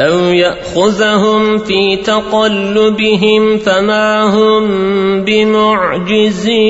أو يأخذهم في تقلبهم فما هم بمعجزين